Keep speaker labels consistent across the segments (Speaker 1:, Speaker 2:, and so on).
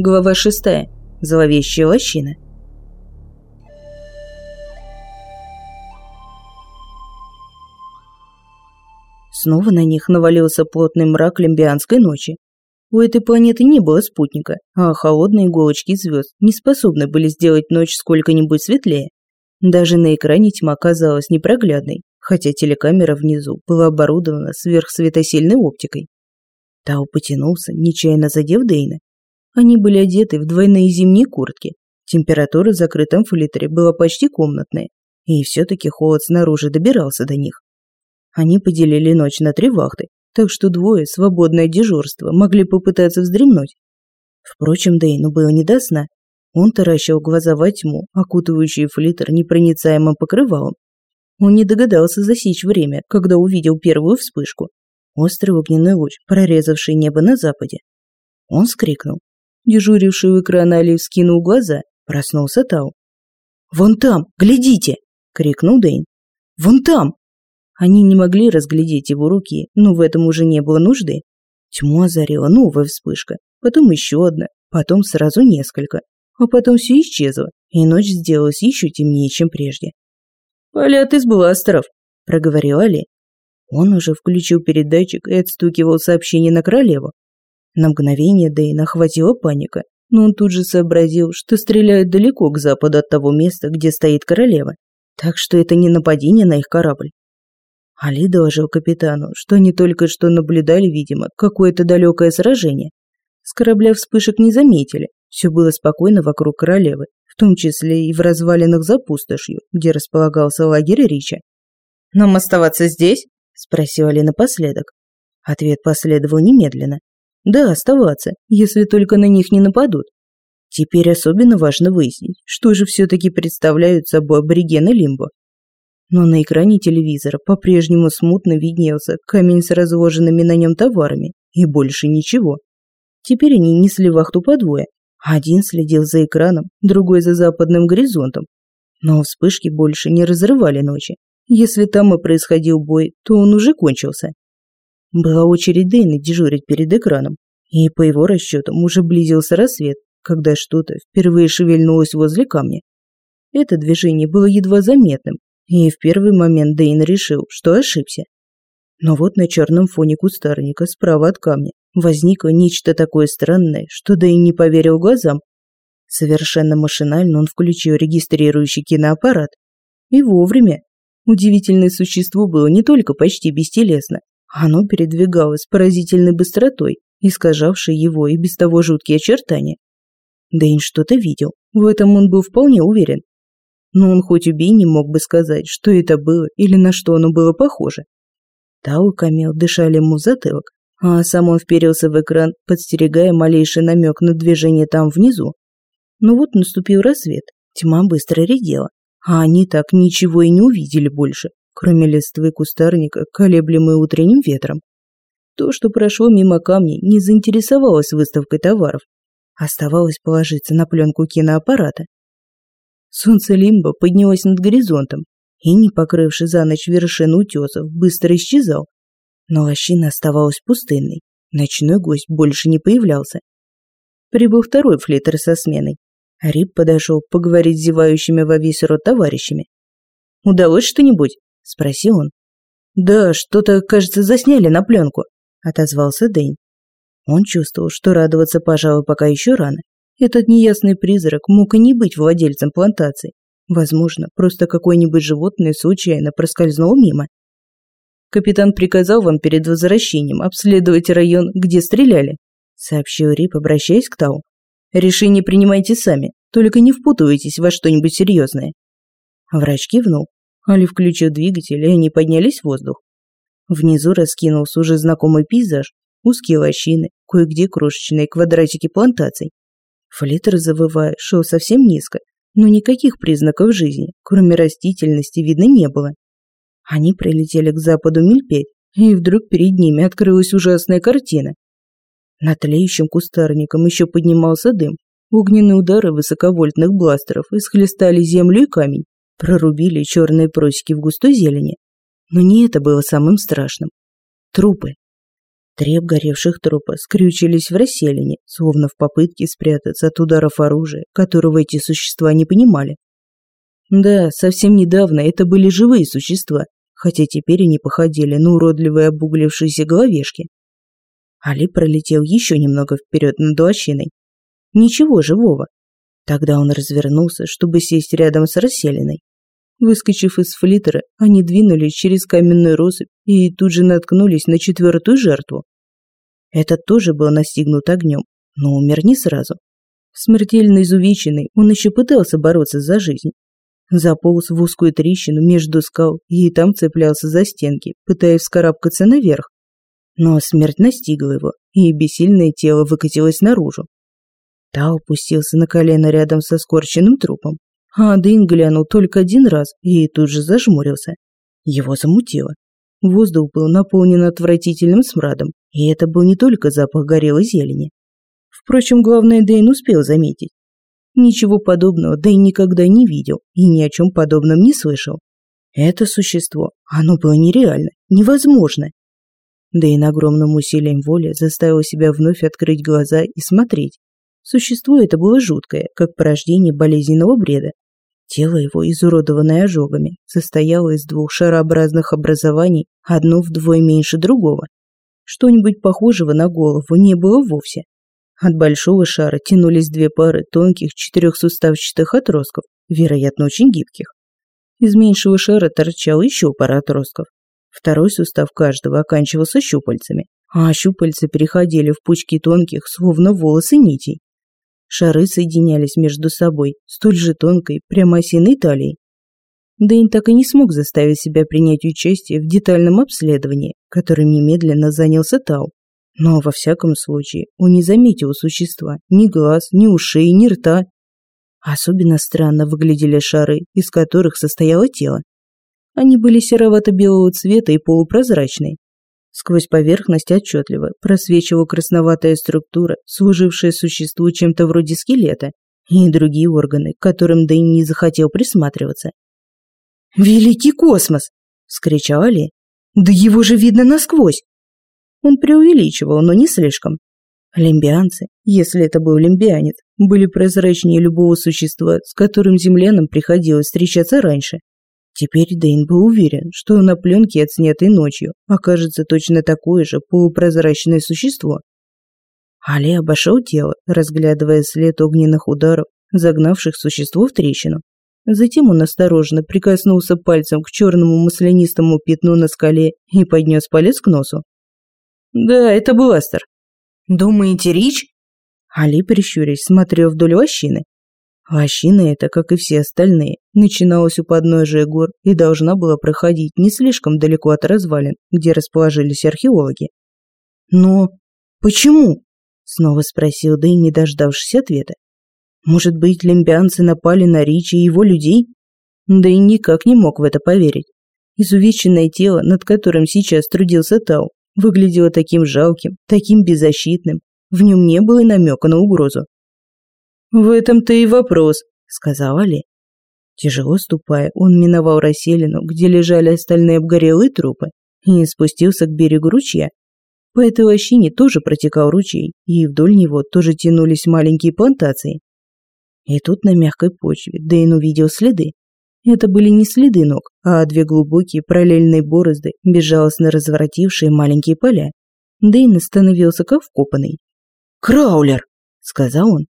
Speaker 1: Глава шестая. Зловещая лощина. Снова на них навалился плотный мрак лимбианской ночи. У этой планеты не было спутника, а холодные иголочки звезд не способны были сделать ночь сколько-нибудь светлее. Даже на экране тьма казалась непроглядной, хотя телекамера внизу была оборудована сверхсветосильной оптикой. Тау потянулся, нечаянно задев Дейна. Они были одеты в двойные зимние куртки. Температура в закрытом флитере была почти комнатная, и все-таки холод снаружи добирался до них. Они поделили ночь на три вахты, так что двое, свободное дежурство, могли попытаться вздремнуть. Впрочем, Дейну было не до сна. Он таращил глаза во тьму, окутывающую флитер непроницаемым покрывалом. Он не догадался засечь время, когда увидел первую вспышку. Острый огненный луч, прорезавший небо на западе. Он скрикнул. Дежуривший у экрана Али вскинул глаза, проснулся Тау. «Вон там, глядите!» – крикнул Дейн. «Вон там!» Они не могли разглядеть его руки, но в этом уже не было нужды. Тьму озарила новая вспышка, потом еще одна, потом сразу несколько, а потом все исчезло, и ночь сделалась еще темнее, чем прежде. «Полет из бластеров», – проговорил Али. Он уже включил передатчик и отстукивал сообщение на королеву. На мгновение Дэйна охватила паника, но он тут же сообразил, что стреляют далеко к западу от того места, где стоит королева, так что это не нападение на их корабль. Али доложил капитану, что они только что наблюдали, видимо, какое-то далекое сражение. С корабля вспышек не заметили, все было спокойно вокруг королевы, в том числе и в развалинах за пустошью, где располагался лагерь Рича. «Нам оставаться здесь?» – спросил Али напоследок. Ответ последовал немедленно. «Да, оставаться, если только на них не нападут. Теперь особенно важно выяснить, что же все-таки представляют собой аборигены Лимбо но на экране телевизора по-прежнему смутно виднелся камень с разложенными на нем товарами и больше ничего. Теперь они несли вахту по двое. Один следил за экраном, другой за западным горизонтом. Но вспышки больше не разрывали ночи. Если там и происходил бой, то он уже кончился. Была очередь Дэйна дежурить перед экраном, и по его расчетам уже близился рассвет, когда что-то впервые шевельнулось возле камня. Это движение было едва заметным, и в первый момент Дейн решил, что ошибся. Но вот на черном фоне кустарника справа от камня возникло нечто такое странное, что Дейн не поверил глазам. Совершенно машинально он включил регистрирующий киноаппарат. И вовремя. Удивительное существо было не только почти бестелесно, оно передвигалось поразительной быстротой, искажавшей его и без того жуткие очертания. Дэйн что-то видел, в этом он был вполне уверен но он хоть убей не мог бы сказать, что это было или на что оно было похоже. Тау и Камил дышали ему в затылок, а сам он вперился в экран, подстерегая малейший намек на движение там внизу. Но вот наступил рассвет, тьма быстро редела, а они так ничего и не увидели больше, кроме листвы кустарника, колеблемой утренним ветром. То, что прошло мимо камней, не заинтересовалось выставкой товаров. Оставалось положиться на пленку киноаппарата Солнце Лимба поднялось над горизонтом и, не покрывши за ночь вершину утесов, быстро исчезал. Но лощина оставалась пустынной. Ночной гость больше не появлялся. Прибыл второй флитер со сменой. Рип подошел поговорить с зевающими во весь рот товарищами. «Удалось что-нибудь?» – спросил он. «Да, что-то, кажется, засняли на пленку», – отозвался Дэйн. Он чувствовал, что радоваться, пожалуй, пока еще рано. Этот неясный призрак мог и не быть владельцем плантации. Возможно, просто какое-нибудь животное случайно проскользнуло мимо. «Капитан приказал вам перед возвращением обследовать район, где стреляли», сообщил Рип, обращаясь к Тау. «Решение принимайте сами, только не впутывайтесь во что-нибудь серьезное». Врач кивнул. Али включил двигатель, и они поднялись в воздух. Внизу раскинулся уже знакомый пейзаж, узкие лощины, кое-где крошечные квадратики плантаций. Флиттер, завывая, шел совсем низко, но никаких признаков жизни, кроме растительности, видно не было. Они прилетели к западу миль и вдруг перед ними открылась ужасная картина. Над тлеющим кустарником еще поднимался дым. Огненные удары высоковольтных бластеров исхлестали землю и камень, прорубили черные просеки в густой зелени. Но не это было самым страшным. Трупы. Три обгоревших трупа скрючились в расселине, словно в попытке спрятаться от ударов оружия, которого эти существа не понимали. Да, совсем недавно это были живые существа, хотя теперь они походили на уродливые обуглившиеся головешки. Али пролетел еще немного вперед над лощиной. Ничего живого. Тогда он развернулся, чтобы сесть рядом с расселенной. Выскочив из флитера, они двинулись через каменную россыпь и тут же наткнулись на четвертую жертву. Этот тоже был настигнут огнем, но умер не сразу. Смертельно изувеченный, он еще пытался бороться за жизнь. Заполз в узкую трещину между скал и там цеплялся за стенки, пытаясь вскарабкаться наверх. Но смерть настигла его, и бессильное тело выкатилось наружу. Та опустился на колено рядом со скорченным трупом. А Дэйн глянул только один раз и тут же зажмурился. Его замутило. Воздух был наполнен отвратительным смрадом, и это был не только запах горелой зелени. Впрочем, главное Дэйн успел заметить. Ничего подобного Дэйн никогда не видел и ни о чем подобном не слышал. Это существо, оно было нереально, невозможно. Дэйн огромным усилием воли заставил себя вновь открыть глаза и смотреть. Существо это было жуткое, как порождение болезненного бреда. Тело его, изуродованное ожогами, состояло из двух шарообразных образований, одно вдвое меньше другого. Что-нибудь похожего на голову не было вовсе. От большого шара тянулись две пары тонких четырехсуставчатых отростков, вероятно, очень гибких. Из меньшего шара торчал еще пара отростков. Второй сустав каждого оканчивался щупальцами, а щупальца переходили в пучки тонких, словно волосы нитей. Шары соединялись между собой столь же тонкой, прямоосиной талией. Дэйн так и не смог заставить себя принять участие в детальном обследовании, которым немедленно занялся Тау. Но, во всяком случае, он не заметил существа ни глаз, ни ушей, ни рта. Особенно странно выглядели шары, из которых состояло тело. Они были серовато-белого цвета и полупрозрачные, Сквозь поверхность отчетливо просвечивала красноватая структура, служившая существу чем-то вроде скелета, и другие органы, к которым Дэйн не захотел присматриваться. «Великий космос!» – вскричал Али. «Да его же видно насквозь!» Он преувеличивал, но не слишком. Лимбианцы, если это был лимбианец, были прозрачнее любого существа, с которым землянам приходилось встречаться раньше. Теперь Дэйн был уверен, что на пленке, отснятой ночью, окажется точно такое же полупрозрачное существо. Али обошел тело, разглядывая след огненных ударов, загнавших существо в трещину. Затем он осторожно прикоснулся пальцем к черному маслянистому пятну на скале и поднес палец к носу. «Да, это бластер». «Думаете, Рич?» Али, прищурясь, смотрел вдоль лощины, Лощина эта, как и все остальные, начиналась у подножия гор и должна была проходить не слишком далеко от развалин, где расположились археологи. «Но почему?» – снова спросил Дэй, не дождавшись ответа. «Может быть, лимбианцы напали на Ричи и его людей?» Дэй никак не мог в это поверить. Изувеченное тело, над которым сейчас трудился Тау, выглядело таким жалким, таким беззащитным. В нем не было и намека на угрозу. «В этом-то и вопрос», — сказал Али. Тяжело ступая, он миновал расселину, где лежали остальные обгорелые трупы, и спустился к берегу ручья. По этой лощине тоже протекал ручей, и вдоль него тоже тянулись маленькие плантации. И тут на мягкой почве Дэйн увидел следы. Это были не следы ног, а две глубокие параллельные борозды, безжалостно разворотившие маленькие поля. Дэйн остановился как вкопанный. «Краулер!» — сказал он.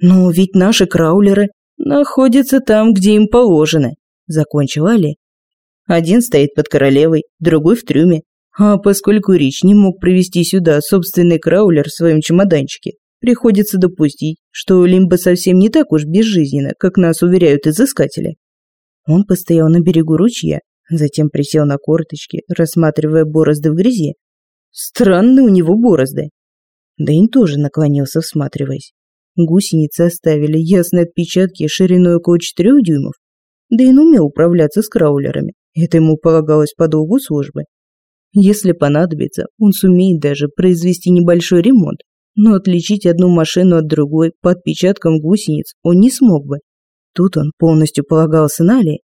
Speaker 1: «Но ведь наши краулеры находятся там, где им положено», – закончил Али. «Один стоит под королевой, другой в трюме. А поскольку Рич не мог привезти сюда собственный краулер в своем чемоданчике, приходится допустить, что Лимба совсем не так уж безжизненно, как нас уверяют изыскатели». Он постоял на берегу ручья, затем присел на корточки, рассматривая борозды в грязи. Странные у него борозды. Дэйн тоже наклонился, всматриваясь. Гусеницы оставили ясные отпечатки шириной около четырех дюймов. Да и умел управляться с краулерами. Это ему полагалось по долгу службы. Если понадобится, он сумеет даже произвести небольшой ремонт, но отличить одну машину от другой по отпечаткам гусениц он не смог бы. Тут он полностью полагался на Али.